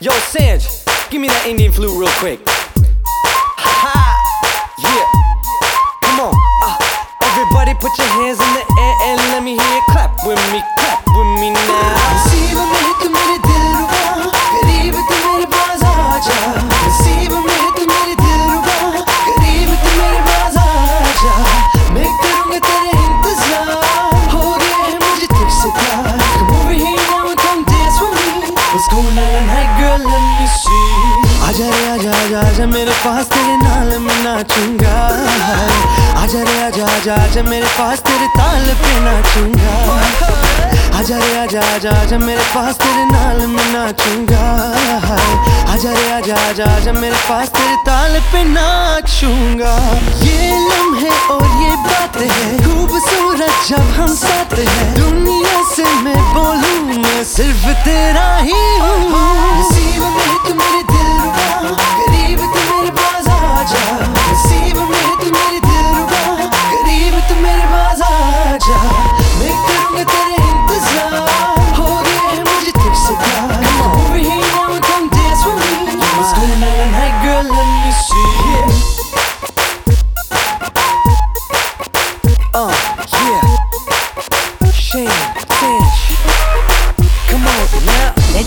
Yo, Sanj, give me that Indian flute real quick. Ha! Yeah. Come on. Uh, everybody put your hands in आजा मेरे पास, तेरे नाल मैं नाचूँगा। आजा रे, आजा आजा आजा मेरे पास, तेरे ताल पे नाचूँगा। आजा रे, आजा आजा आजा मेरे पास, तेरे नाल मैं नाचूँगा। आजा रे, आजा आजा आजा मेरे पास, तेरे ताल पे नाचूँगा। ये लम्हे और ये बातें हैं, खूबसूरत जब हम साथ हैं। दुनिया से मैं बोलूँ, मैं सिर्फ़ तेरा ही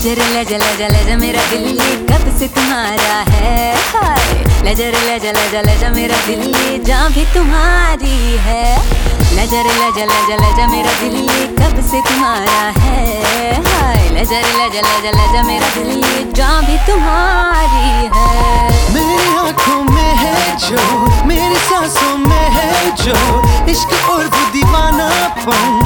लजर लज लज लज मेरा दिल ये कब से तुम्हारा है? हाय। लजर लज लज लज मेरा दिल ये जान भी तुम्हारी है। लजर लज लज लज मेरा दिल ये कब से तुम्हारा है? हाय। लजर लज लज लज मेरा दिल ये जान भी तुम्हारी है। मेरी आँखों में है जो, मेरी सांसों में है जो, इश्क और वो दीवानापन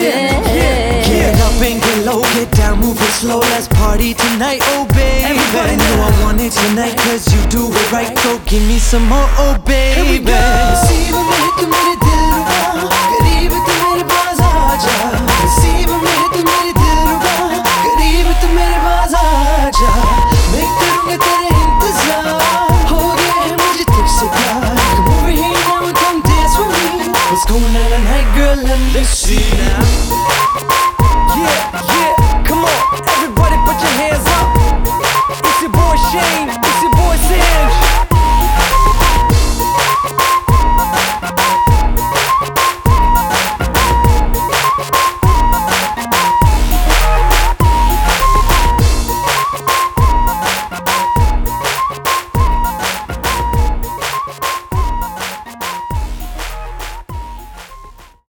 yeah, yeah. Get up and get low, get down, move it slow. Let's party tonight, oh baby. Everybody know I want it tonight, cause you do it right. So give me some more, oh baby. Here we go. See you minute, It's cool den här gullen girl and Yeah, yeah.